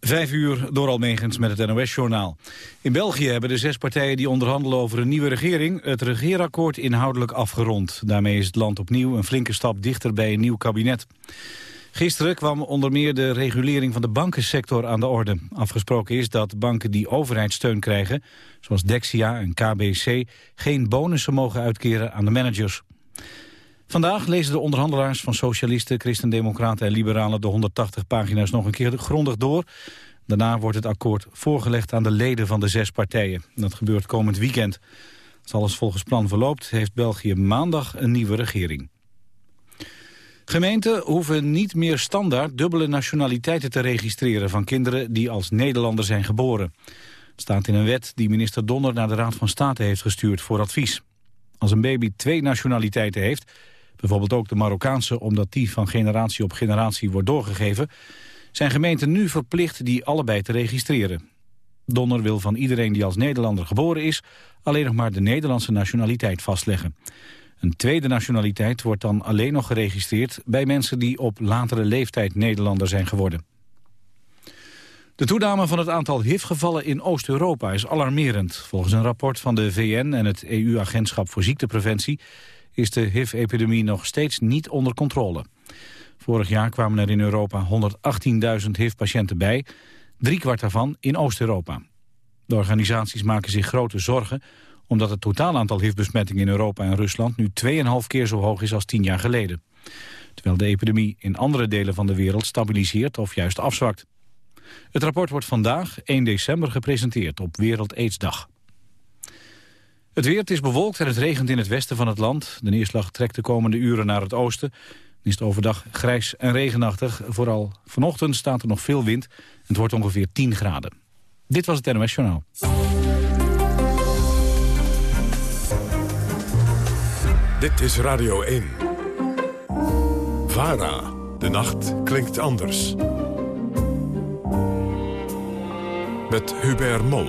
Vijf uur door Almegens met het NOS-journaal. In België hebben de zes partijen die onderhandelen over een nieuwe regering... het regeerakkoord inhoudelijk afgerond. Daarmee is het land opnieuw een flinke stap dichter bij een nieuw kabinet. Gisteren kwam onder meer de regulering van de bankensector aan de orde. Afgesproken is dat banken die overheidssteun krijgen... zoals Dexia en KBC... geen bonussen mogen uitkeren aan de managers. Vandaag lezen de onderhandelaars van socialisten, christendemocraten en liberalen de 180 pagina's nog een keer grondig door. Daarna wordt het akkoord voorgelegd aan de leden van de zes partijen. Dat gebeurt komend weekend. Als alles volgens plan verloopt, heeft België maandag een nieuwe regering. Gemeenten hoeven niet meer standaard dubbele nationaliteiten te registreren van kinderen die als Nederlander zijn geboren. Staat in een wet die minister Donner naar de Raad van State heeft gestuurd voor advies. Als een baby twee nationaliteiten heeft, bijvoorbeeld ook de Marokkaanse omdat die van generatie op generatie wordt doorgegeven, zijn gemeenten nu verplicht die allebei te registreren. Donner wil van iedereen die als Nederlander geboren is alleen nog maar de Nederlandse nationaliteit vastleggen. Een tweede nationaliteit wordt dan alleen nog geregistreerd bij mensen die op latere leeftijd Nederlander zijn geworden. De toename van het aantal HIV-gevallen in Oost-Europa is alarmerend. Volgens een rapport van de VN en het EU-agentschap voor ziektepreventie is de HIV-epidemie nog steeds niet onder controle. Vorig jaar kwamen er in Europa 118.000 HIV-patiënten bij, driekwart daarvan in Oost-Europa. De organisaties maken zich grote zorgen omdat het totaal aantal HIV-besmettingen in Europa en Rusland nu 2,5 keer zo hoog is als 10 jaar geleden. Terwijl de epidemie in andere delen van de wereld stabiliseert of juist afzwakt. Het rapport wordt vandaag, 1 december, gepresenteerd op Wereld Aidsdag. Het weer, het is bewolkt en het regent in het westen van het land. De neerslag trekt de komende uren naar het oosten. Dan is het overdag grijs en regenachtig. Vooral vanochtend staat er nog veel wind. Het wordt ongeveer 10 graden. Dit was het NOS Journaal. Dit is Radio 1. VARA. De nacht klinkt anders. Met Hubert Mol.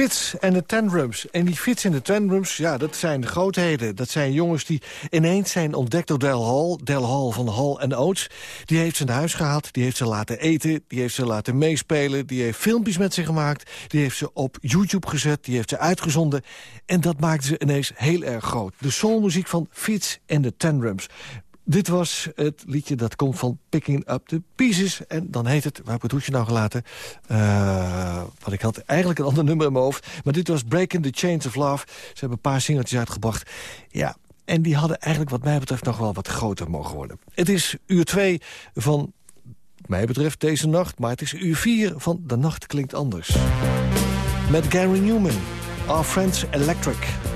Fits en de Tantrums. En die Fits en de Tantrums, ja, dat zijn de grootheden. Dat zijn jongens die ineens zijn ontdekt door Del Hall. Del Hall van Hall en Oates. Die heeft ze naar huis gehaald, die heeft ze laten eten... die heeft ze laten meespelen, die heeft filmpjes met ze gemaakt... die heeft ze op YouTube gezet, die heeft ze uitgezonden... en dat maakte ze ineens heel erg groot. De soulmuziek van Fits en de Tantrums. Dit was het liedje dat komt van Picking Up the Pieces. En dan heet het, waar heb ik het hoedje nou gelaten? Uh, wat ik had eigenlijk een ander nummer in mijn hoofd. Maar dit was Breaking the Chains of Love. Ze hebben een paar singeltjes uitgebracht. Ja, en die hadden eigenlijk wat mij betreft nog wel wat groter mogen worden. Het is uur twee van, mij betreft, deze nacht. Maar het is uur vier van De Nacht Klinkt Anders. Met Gary Newman, Our Friends Electric.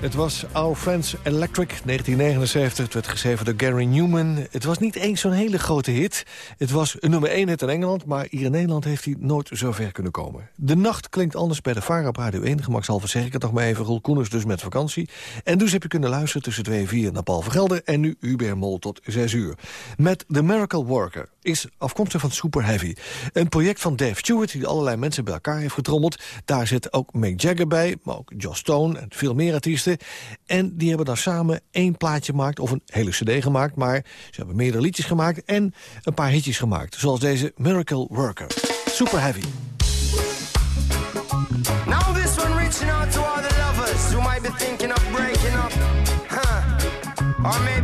Het was Our Friends Electric, 1979. Het werd geschreven door Gary Newman. Het was niet eens zo'n hele grote hit. Het was een nummer 1 hit in Engeland... maar hier in Nederland heeft hij nooit zo ver kunnen komen. De nacht klinkt anders bij de Vara op Radio 1. Gemakshalve zeg ik het nog maar even. Roel Koeners dus met vakantie. En dus heb je kunnen luisteren tussen 2 en 4 naar Paul Vergelder... en nu Hubert Mol tot 6 uur. Met The Miracle Worker is afkomstig van Super Heavy. Een project van Dave Stewart die allerlei mensen bij elkaar heeft getrommeld. Daar zit ook Mick Jagger bij, maar ook Joss Stone en veel meer artiesten. En die hebben dan samen één plaatje gemaakt, of een hele cd gemaakt... maar ze hebben meerdere liedjes gemaakt en een paar hitjes gemaakt. Zoals deze Miracle Worker. Super Heavy. Now this one reaching out to all the lovers who might be thinking of breaking up. Huh.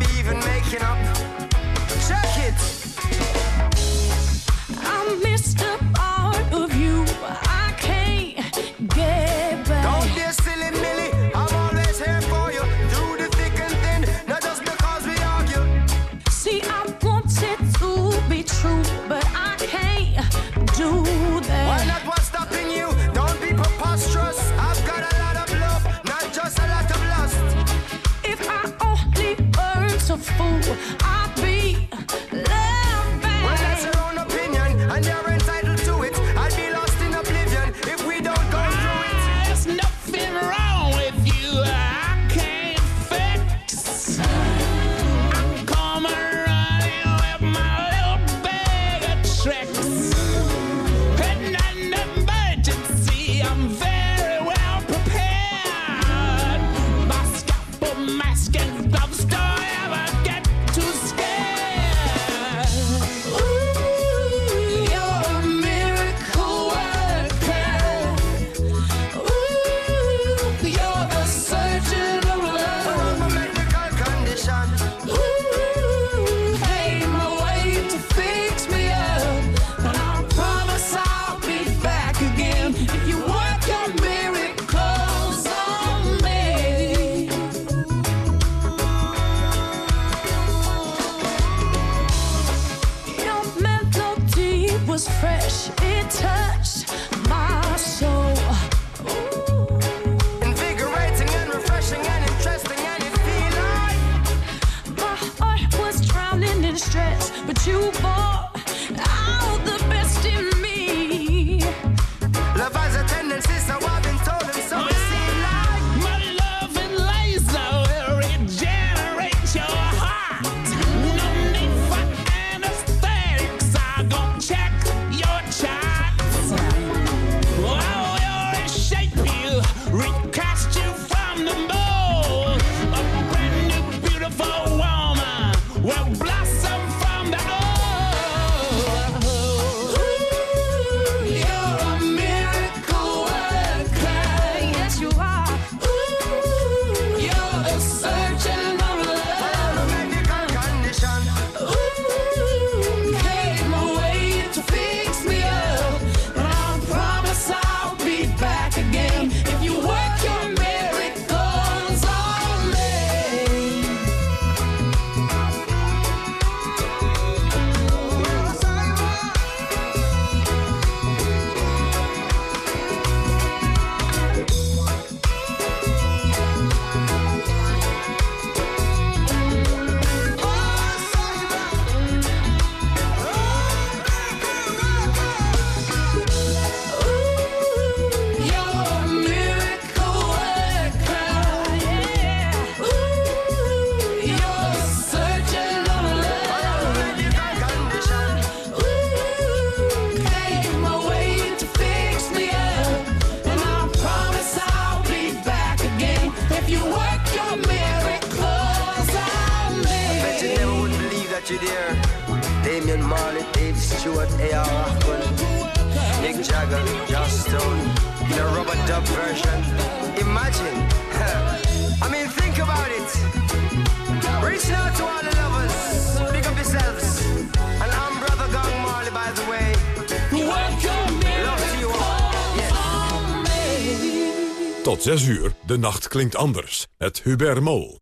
Tot 6 uur, de nacht klinkt anders. Het Hubert Mol.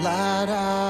La, da,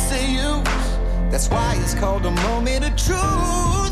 the use? That's why it's called a moment of truth.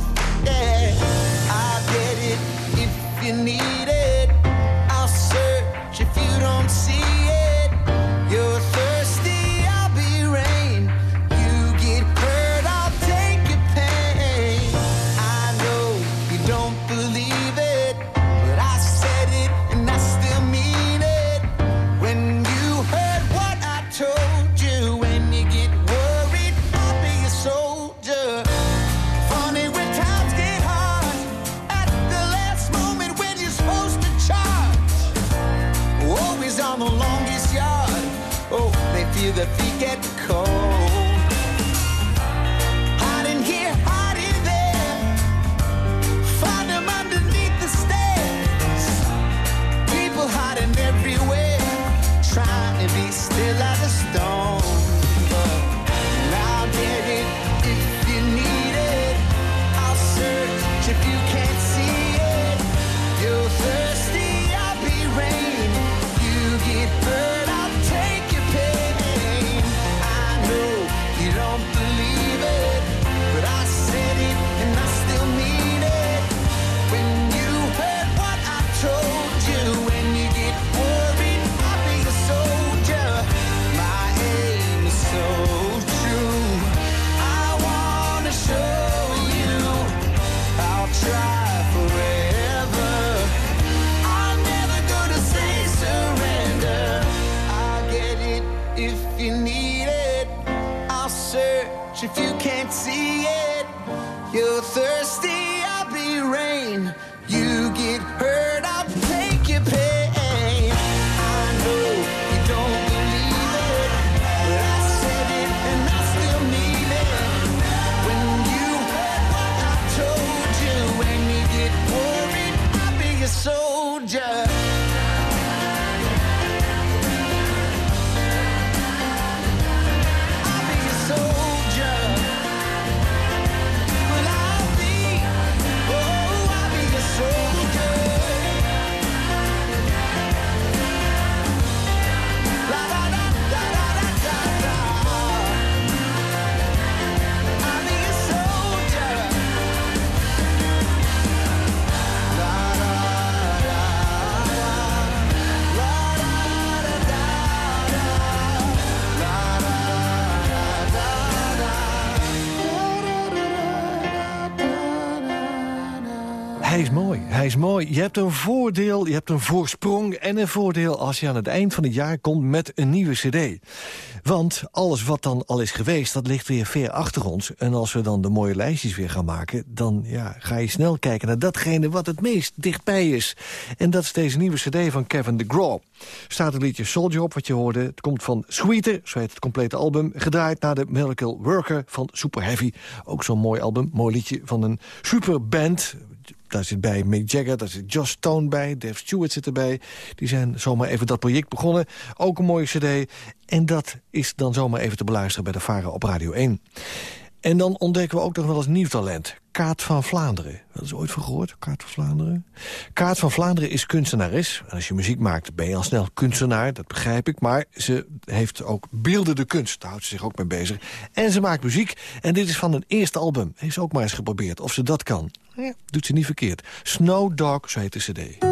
Is mooi. Je hebt een voordeel, je hebt een voorsprong en een voordeel... als je aan het eind van het jaar komt met een nieuwe cd. Want alles wat dan al is geweest, dat ligt weer ver achter ons. En als we dan de mooie lijstjes weer gaan maken... dan ja, ga je snel kijken naar datgene wat het meest dichtbij is. En dat is deze nieuwe cd van Kevin DeGraw. Staat het liedje Soldier op, wat je hoorde. Het komt van Sweeter, zo heet het complete album. Gedraaid naar de Miracle Worker van Super Heavy. Ook zo'n mooi album, mooi liedje van een superband... Daar zit bij Mick Jagger, daar zit Josh Stone bij, Dave Stewart zit erbij. Die zijn zomaar even dat project begonnen. Ook een mooie cd. En dat is dan zomaar even te beluisteren bij de Varen op Radio 1. En dan ontdekken we ook nog wel eens nieuw talent. Kaat van Vlaanderen. Dat is ooit van gehoord, Kaat van Vlaanderen? Kaat van Vlaanderen is kunstenares. En als je muziek maakt, ben je al snel kunstenaar, dat begrijp ik. Maar ze heeft ook beeldende kunst, daar houdt ze zich ook mee bezig. En ze maakt muziek. En dit is van een eerste album. Heeft ze ook maar eens geprobeerd of ze dat kan. Ja, doet ze niet verkeerd. Snow Dog, zo heet de cd.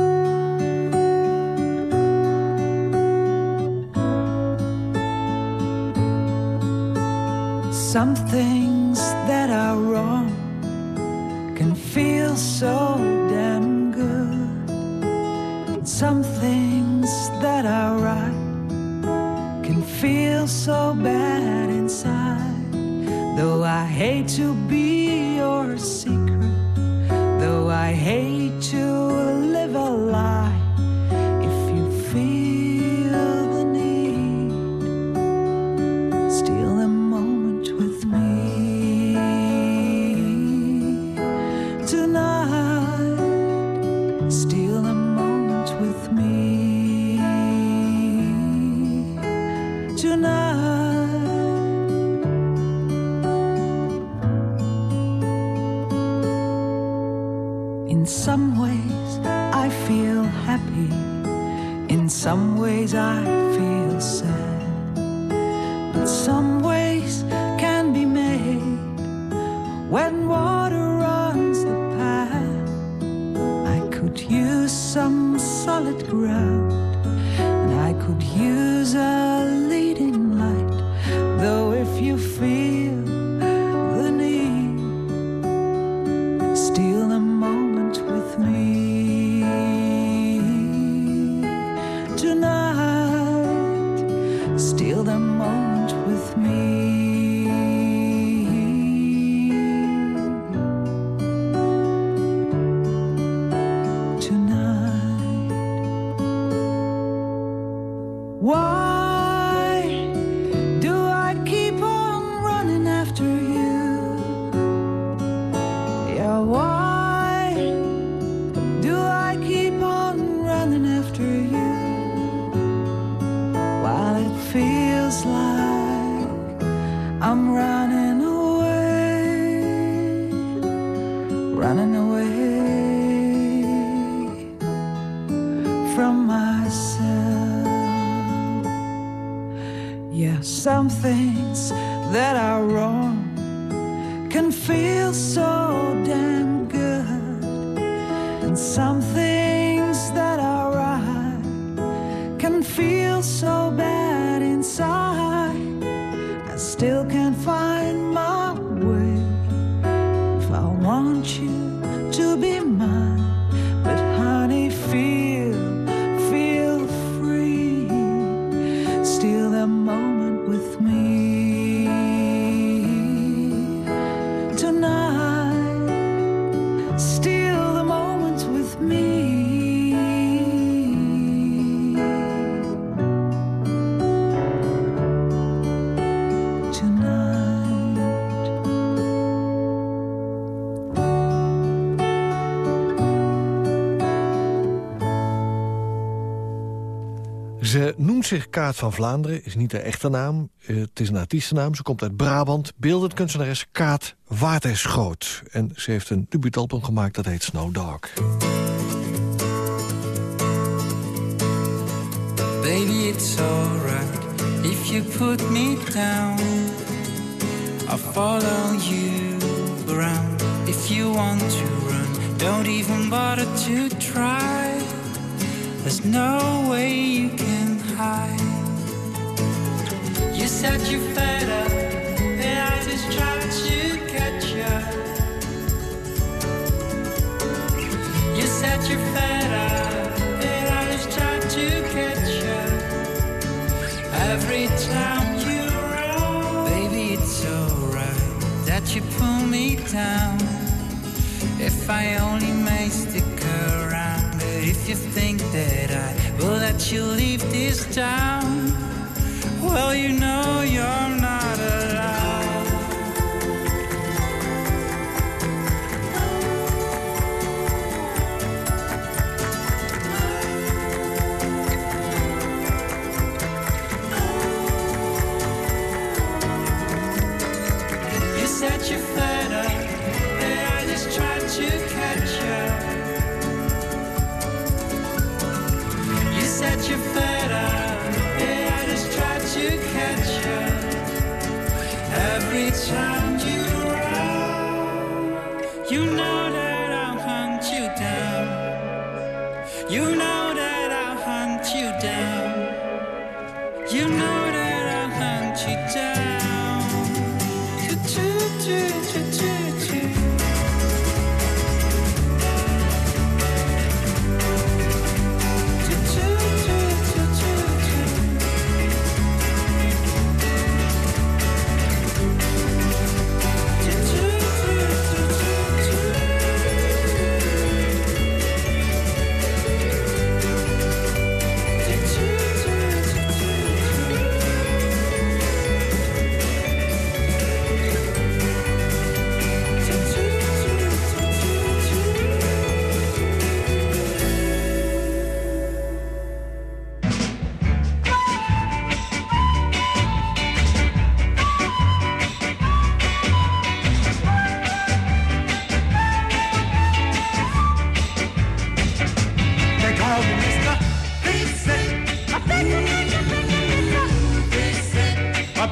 Some things that are wrong can feel so damn good. Some things that are right can feel so bad inside. Though I hate to be your secret, though I hate to from myself. Yeah, some things that are wrong can feel so damn good, and some things Kaat van Vlaanderen, is niet haar echte naam. Eh, het is een artiestennaam, ze komt uit Brabant. Beeldend kunstenares Kaat Waterschoot. En ze heeft een debuutalbum gemaakt dat heet Snow Dog. Baby, it's alright if you put me down. I'll follow you around. If you want to run, don't even bother to try. There's no way you can You said you fed up, and I just tried to catch up. You said you're fed up, and I just tried to catch up. Every time you run, baby, it's alright that you pull me down. If I only may stick around, but if you think that I will let you leave this town, well, you know you're not allowed.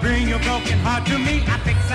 Bring your broken heart to me. I fix,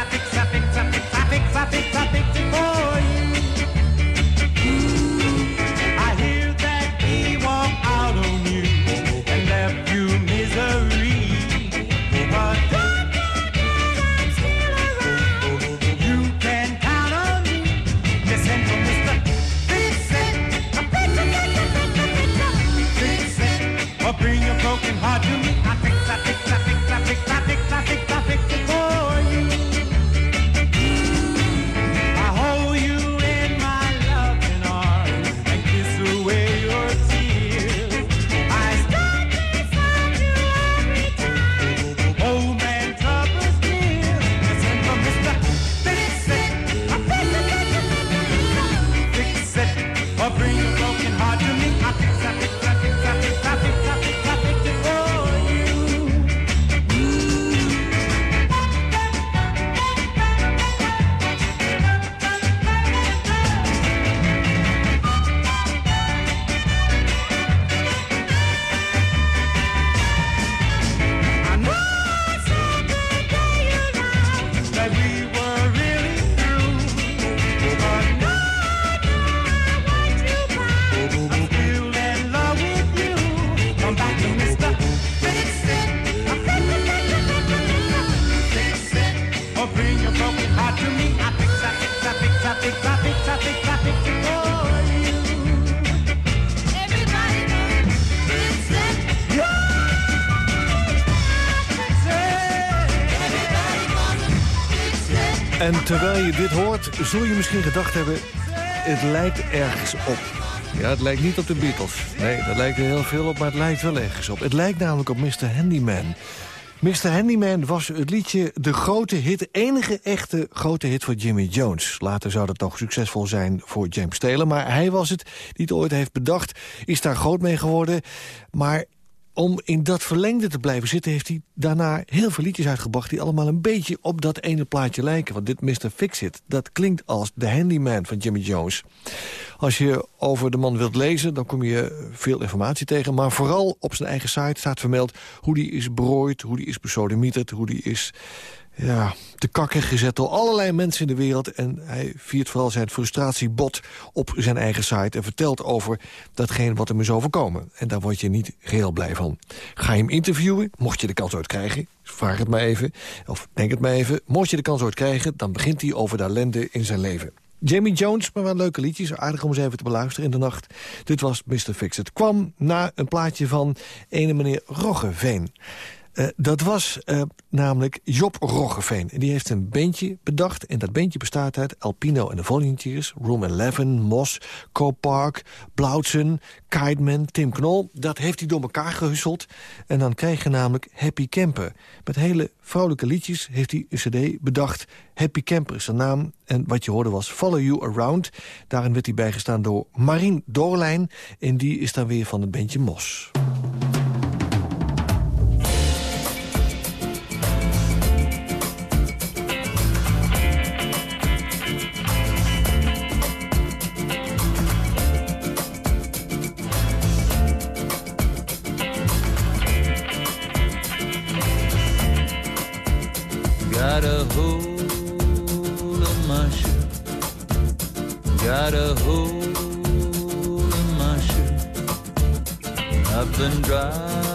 En terwijl je dit hoort, zul je misschien gedacht hebben... het lijkt ergens op. Ja, het lijkt niet op de Beatles. Nee, dat lijkt er heel veel op, maar het lijkt wel ergens op. Het lijkt namelijk op Mr. Handyman. Mr. Handyman was het liedje de grote hit, enige echte grote hit voor Jimmy Jones. Later zou dat toch succesvol zijn voor James Taylor, maar hij was het die het ooit heeft bedacht. Is daar groot mee geworden, maar om in dat verlengde te blijven zitten... heeft hij daarna heel veel liedjes uitgebracht... die allemaal een beetje op dat ene plaatje lijken. Want dit Mr. Fix-It, dat klinkt als The Handyman van Jimmy Jones. Als je over de man wilt lezen, dan kom je veel informatie tegen. Maar vooral op zijn eigen site staat vermeld... hoe die is berooid, hoe die is besodemieterd... hoe die is ja, te kakken gezet door allerlei mensen in de wereld. En hij viert vooral zijn frustratiebot op zijn eigen site... en vertelt over datgene wat hem is overkomen. En daar word je niet heel blij van. Ga je hem interviewen, mocht je de kans ooit krijgen... vraag het maar even, of denk het maar even... mocht je de kans ooit krijgen, dan begint hij over de ellende in zijn leven. Jamie Jones, maar wel leuke liedjes. Aardig om eens even te beluisteren in de nacht. Dit was Mr. Fix. Het kwam na een plaatje van ene meneer Roggeveen. Uh, dat was uh, namelijk Job Roggeveen. En die heeft een bandje bedacht. En dat bandje bestaat uit Alpino en de Volunteers... Room 11, Mos, Copark, Blauwtsen, Kiteman, Tim Knol. Dat heeft hij door elkaar gehusseld. En dan krijg je namelijk Happy Camper. Met hele vrolijke liedjes heeft hij een cd bedacht. Happy Camper is zijn naam. En wat je hoorde was Follow You Around. Daarin werd hij bijgestaan door Marien Doorlijn. En die is dan weer van het bandje Mos. Got a hole in my shoe. Got a hole in my shoe. I've been driving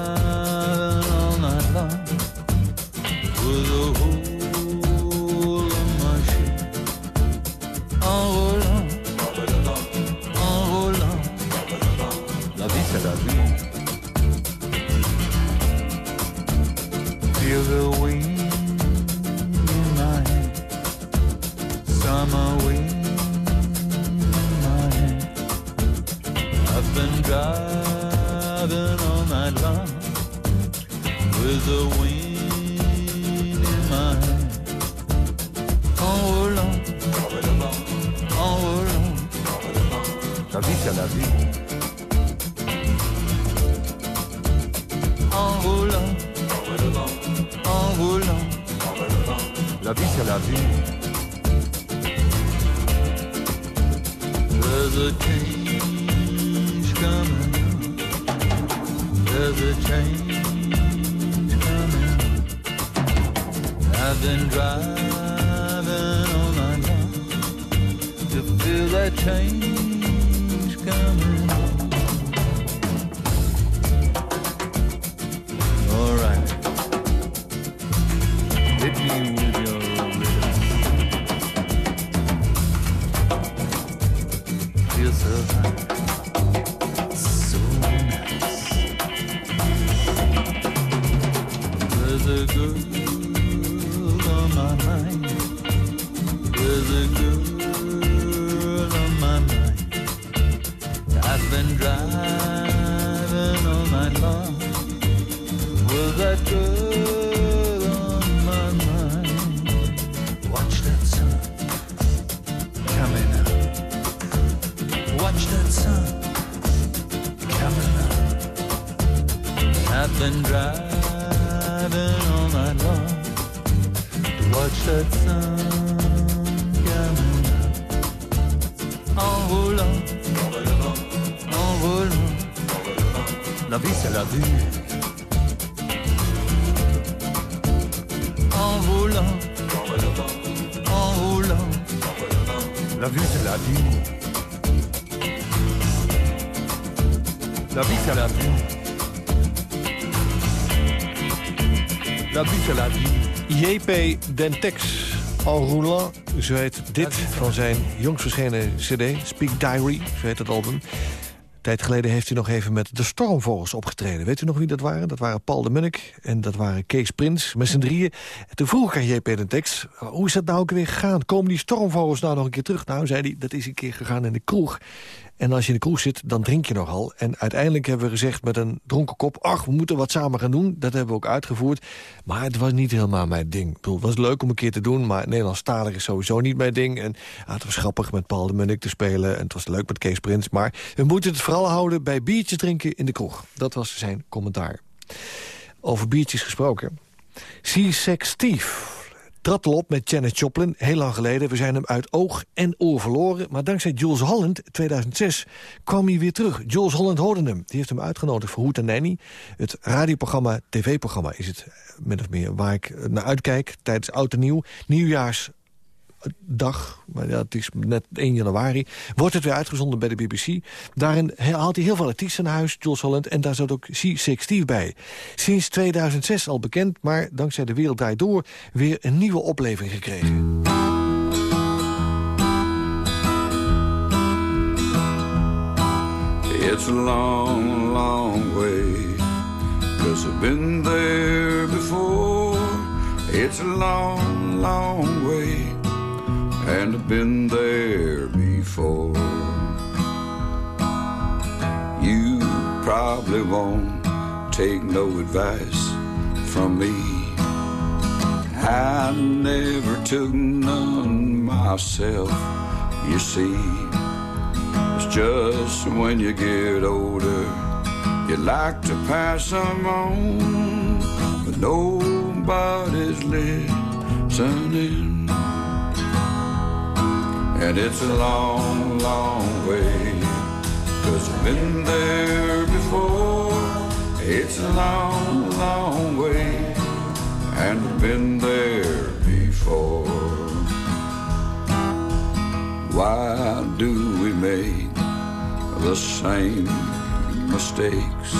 There's a girl on my mind. I've been driving all night long with that girl on my mind. Watch that sun coming up. Watch that sun coming up. I've been driving all night long to watch that sun la vie c'est la vie. En roulant, en roulant, la vie c'est la vie. La vie c'est la vie. La vie c'est la vie. JP Dentex, Al Roulant, zo heet dit van zijn jongst verschenen cd, Speak Diary, zo heet het album. Tijd geleden heeft hij nog even met de Stormvogels opgetreden. Weet u nog wie dat waren? Dat waren Paul de Munnik en dat waren Kees Prins met z'n drieën. En toen vroeg ik aan JP Dentex, hoe is dat nou ook weer gegaan? Komen die Stormvogels nou nog een keer terug? Nou, zei hij, dat is een keer gegaan in de kroeg. En als je in de kroeg zit, dan drink je nogal. En uiteindelijk hebben we gezegd met een dronken kop... ach, we moeten wat samen gaan doen. Dat hebben we ook uitgevoerd. Maar het was niet helemaal mijn ding. Ik bedoel, het was leuk om een keer te doen... maar Nederlandstalig is sowieso niet mijn ding. En het was grappig met Paul de Munnik te spelen... en het was leuk met Kees Prins. Maar we moeten het vooral houden bij biertjes drinken in de kroeg. Dat was zijn commentaar. Over biertjes gesproken. C-Sex Steve trad al op met Janet Joplin, heel lang geleden. We zijn hem uit oog en oor verloren. Maar dankzij Jules Holland, 2006, kwam hij weer terug. Jules Holland hoorde hem. Die heeft hem uitgenodigd voor Hoet en Nanny. Het radioprogramma, tv-programma is het min of meer... waar ik naar uitkijk tijdens Oud en Nieuw. Nieuwjaars dag, maar ja, het is net 1 januari... wordt het weer uitgezonden bij de BBC. Daarin haalt hij heel veel artiesten naar huis, Jules Holland... en daar zat ook C-Six bij. Sinds 2006 al bekend, maar dankzij De Wereld Draait Door... weer een nieuwe opleving gekregen. It's a long, long way. Cause I've been there before. It's a long, long way. And I've been there before. You probably won't take no advice from me. I never took none myself, you see. It's just when you get older, you like to pass them on, but nobody's listening. And it's a long, long way, cause I've been there before. It's a long, long way, and I've been there before. Why do we make the same mistakes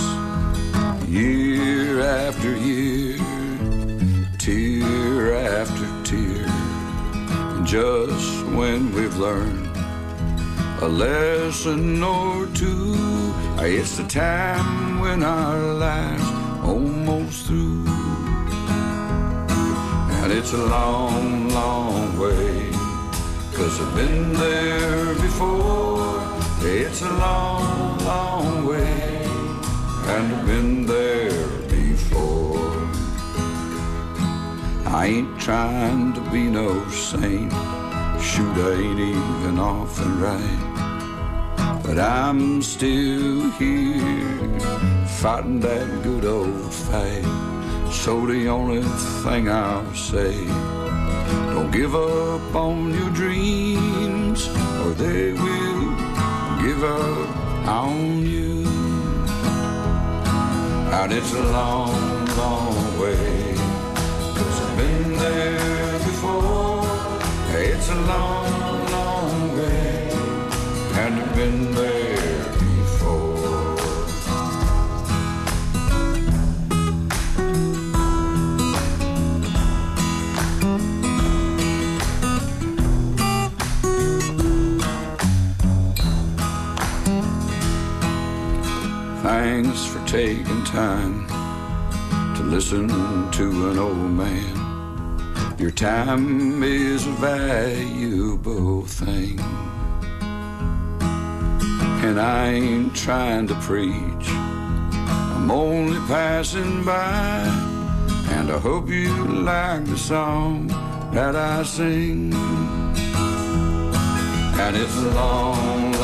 year after year, tear after? Just when we've learned a lesson or two, it's the time when our lives almost through. And it's a long, long way. Cause I've been there before. It's a long, long way. And I've been there I ain't trying to be no saint. Shoot, I ain't even often right. But I'm still here, fighting that good old fight. So the only thing I'll say don't give up on your dreams, or they will give up on you. And it's a long, long way, there before. It's a long, long way, and I've been there before. Thanks for taking time to listen to an old man your time is a valuable thing. And I ain't trying to preach, I'm only passing by. And I hope you like the song that I sing. And it's a long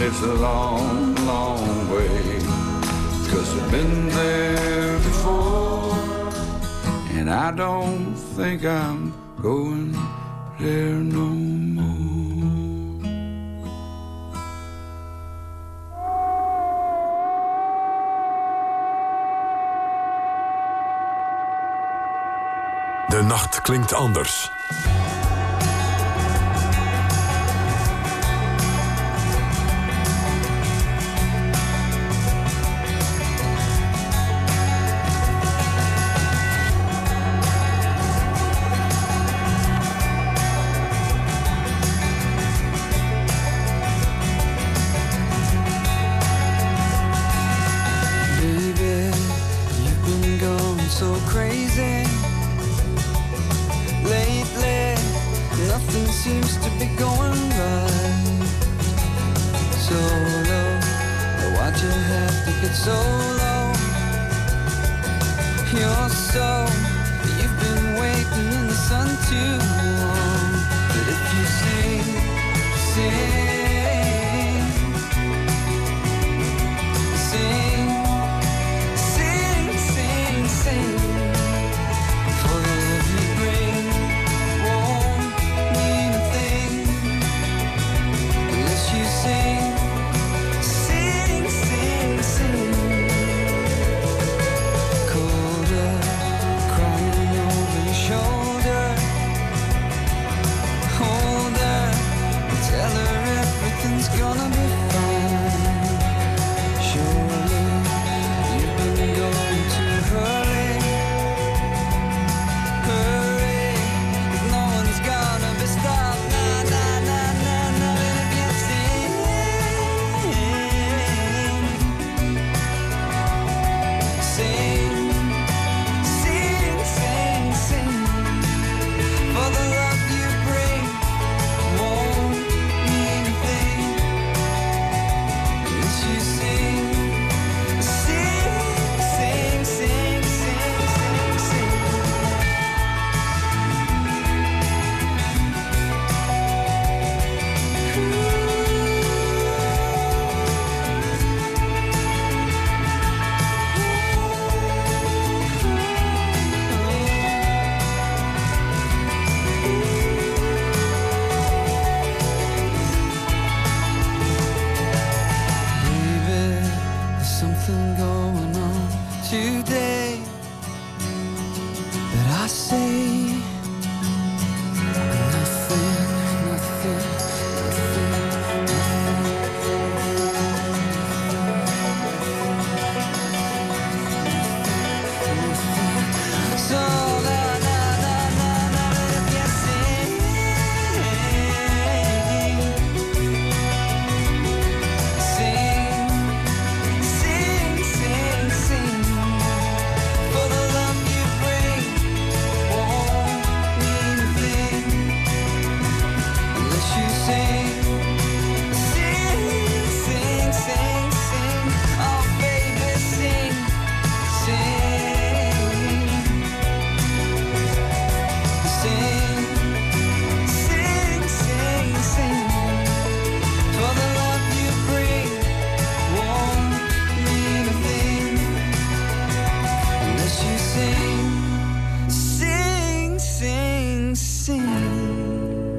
and it's a long, long way. Cause I've been there before, and I don't think I'm going there no more. De nacht klinkt anders.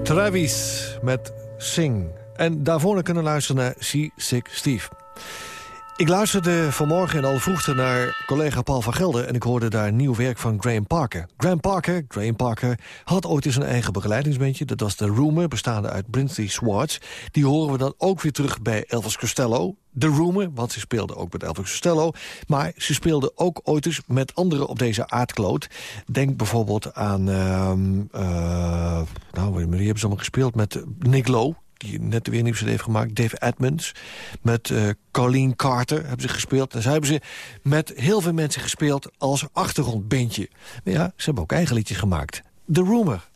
Travis met Sing. En daarvoor kunnen luisteren naar See Sick Steve. Ik luisterde vanmorgen in al vroegte naar collega Paul van Gelder... en ik hoorde daar nieuw werk van Graham Parker. Graham Parker, Graham Parker had ooit eens een eigen begeleidingsbandje. Dat was de Rumor, bestaande uit Brinsley Swartz. Die horen we dan ook weer terug bij Elvis Costello. De Rumor, want ze speelde ook met Elvis Costello. Maar ze speelde ook ooit eens met anderen op deze aardkloot. Denk bijvoorbeeld aan... uh, nou, wie hebben ze allemaal gespeeld? Met Nick Lowe die net weer nieuws heeft gemaakt. Dave Edmonds. Met uh, Colleen Carter hebben ze gespeeld. En ze hebben ze met heel veel mensen gespeeld als achtergrondbandje. Maar ja, ze hebben ook eigen liedjes gemaakt. The Rumor.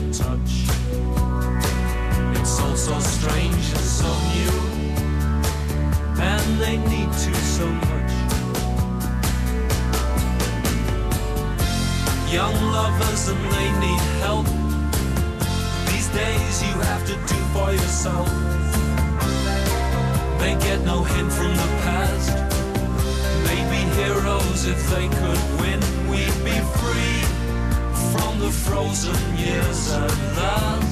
Touch. It's all so strange and so new, and they need to so much. Young lovers and they need help. These days you have to do for yourself. They get no hint from the past. They'd be heroes if they could win. We'd be free the frozen years at last.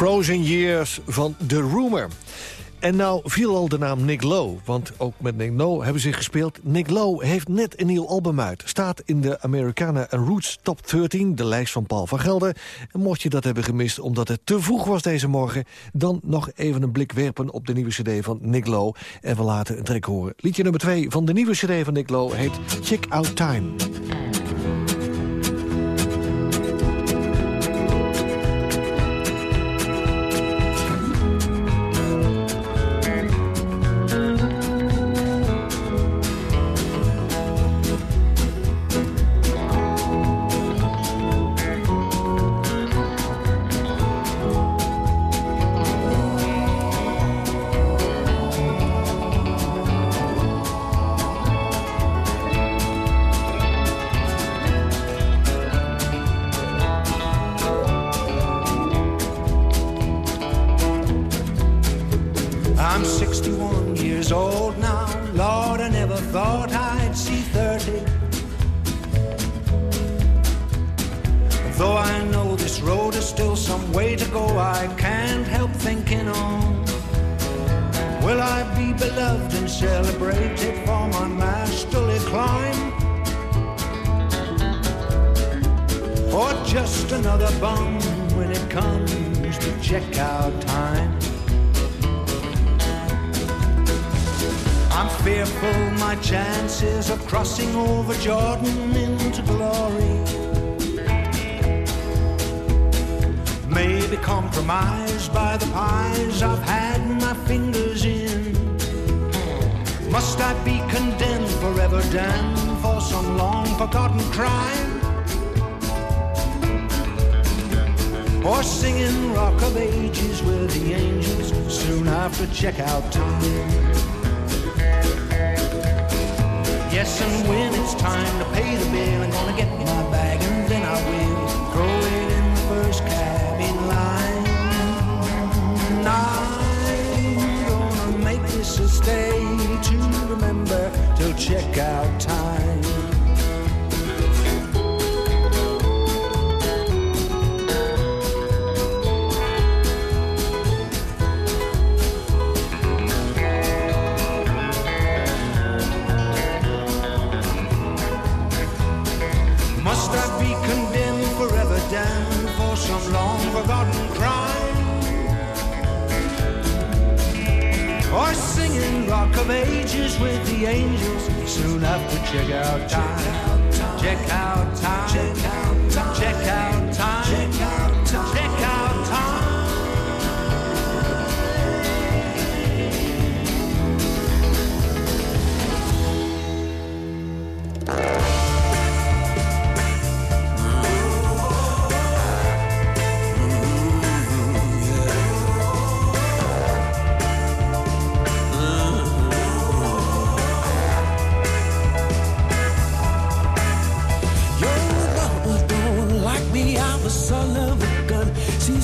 Frozen Years van The Rumor. En nou viel al de naam Nick Lowe, want ook met Nick Lowe hebben ze gespeeld. Nick Lowe heeft net een nieuw album uit. Staat in de Americana Roots Top 13, de lijst van Paul van Gelder. En mocht je dat hebben gemist omdat het te vroeg was deze morgen... dan nog even een blik werpen op de nieuwe cd van Nick Lowe. En we laten een trek horen. Liedje nummer 2 van de nieuwe cd van Nick Lowe heet Check Out Time. compromised by the pies I've had my fingers in. Must I be condemned forever damned for some long forgotten crime? Or singing Rock of Ages with the angels soon after checkout time. Yes, and when it's time to pay the bill, I'm gonna get my bag and then I will. checkout time. Must I be condemned forever down for some long forgotten crime? Or singing rock of ages with the angels soon after checkout time. Checkout time. Checkout time. Checkout time.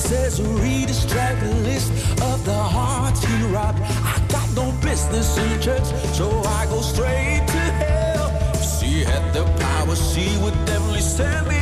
Says to strike a list of the hearts he robbed. I got no business in church, so I go straight to hell. If she had the power, she would definitely send me.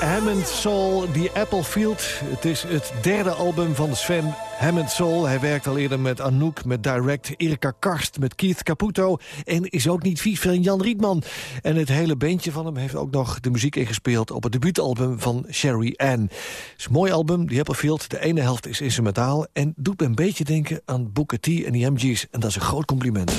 Hammond Soul, The Applefield. Het is het derde album van Sven Hammond Soul. Hij werkt al eerder met Anouk, met Direct, Erika Karst, met Keith Caputo... en is ook niet vies van Jan Rietman. En het hele bandje van hem heeft ook nog de muziek ingespeeld... op het debuutalbum van Sherry Ann. Het is een mooi album, die Applefield. De ene helft is instrumentaal en doet me een beetje denken aan Booker T en de MG's. En dat is een groot compliment.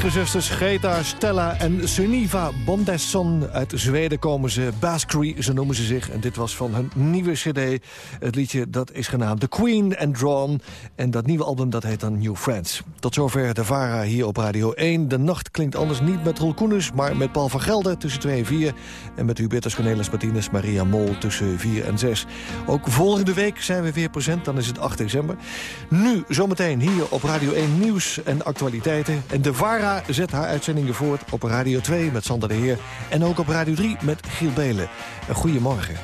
Gezusters Greta, Stella en Suniva Bondesson. Uit Zweden komen ze. Baskery, zo noemen ze zich. En dit was van hun nieuwe cd. Het liedje dat is genaamd The Queen and Drawn. En dat nieuwe album dat heet dan New Friends. Tot zover de VARA hier op Radio 1. De nacht klinkt anders niet met Roel maar met Paul van Gelder tussen 2 en 4. En met Hubertus Cornelis Martinez, Maria Mol tussen 4 en 6. Ook volgende week zijn we weer present. Dan is het 8 december. Nu, zometeen hier op Radio 1 Nieuws en actualiteiten. En de VARA Zet haar uitzendingen voort op Radio 2 met Sander de Heer... en ook op Radio 3 met Giel Belen. Goedemorgen.